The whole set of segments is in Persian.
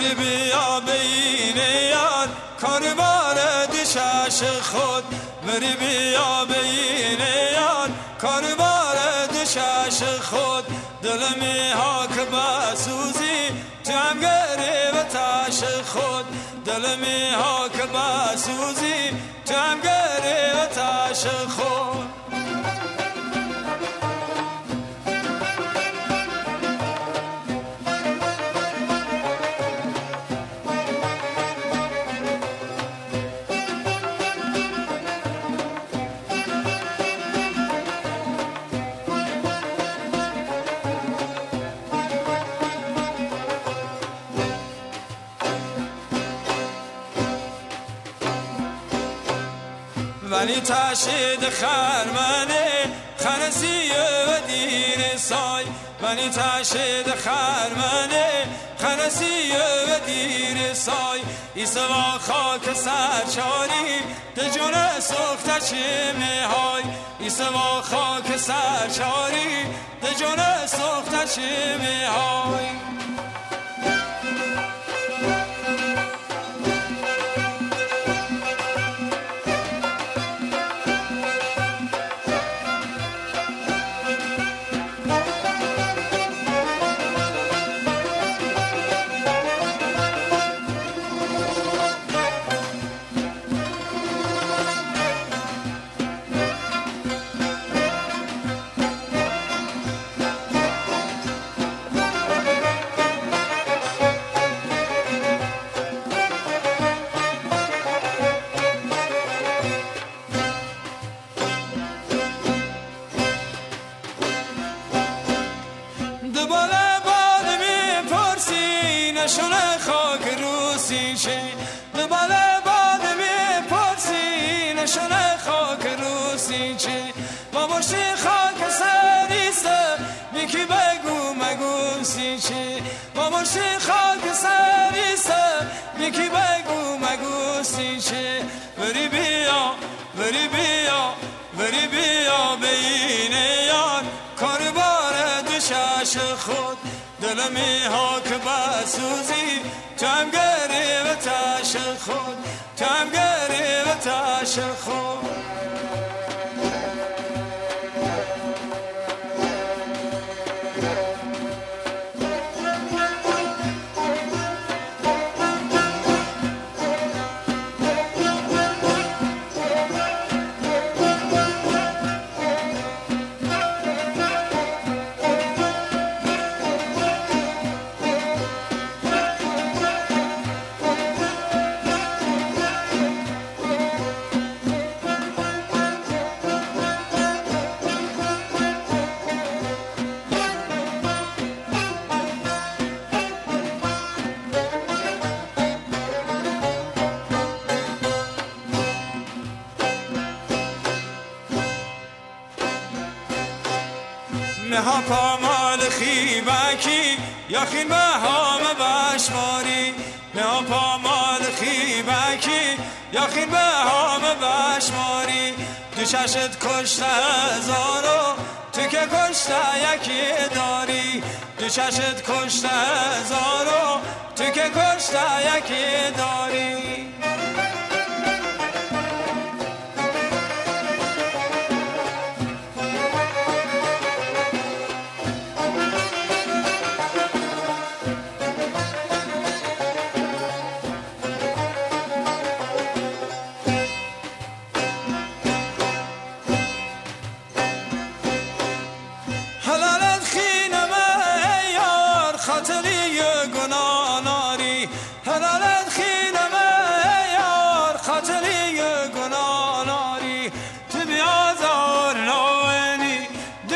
بری بیا بین یار کار دشش خود. بری بیا بین یار کار دشش خود. دل می هاک بسوزی تو هم و تاش خود. دل می هاک بسوزی تو هم و تاش خود. ولی تشید خرمنه خرسی و دیر سای. ولی تشید خرمنه خرسی و دیر سای. ایسوا خاک سرچاری دجون سخت چیمه های ایسوا خاک سرچاری دجون سخت چیمه های نشون خاک رو سینچه دنبال باد می پرسی نشون خاک رو سینچه با مشتی خاک سریسته میکی بگو مگو سینچه با مشتی خاک سریسته میکی بگو مگو سینچه بری بیا بری بیا بری بیا بین یار. کار بار دوشش خود. دلمی ها که بسوزی تم گری و تاش خود تم گری و تاش خود مها پامال خیبکی یخین به هام بشماری. مها پامال خیبکی یخین به هام بشماری. دو چشت کشته هزارو تو که کشته یکی داری. دو چشت کشته هزارو تو که کشته یکی داری.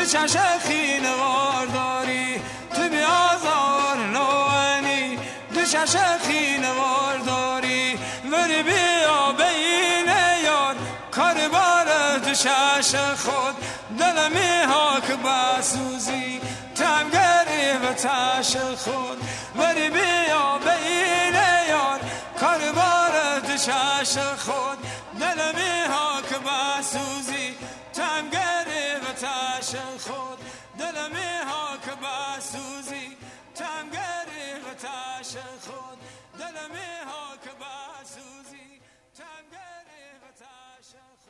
دو چش خینوار داری. تو بیازار نوینی دو چش خینوار داری. وری بیا بین یار. کار بار خود. دلمی ها که بسوزی تمگری و تش خود. ولی بیا بین یار. کار بارد چش خود. دلمی ها که بسوزی تمگری عاشق خود دل ها که بسوزی تمگر غت عاشق خود دل ها که بسوزی تمگر غت عاشق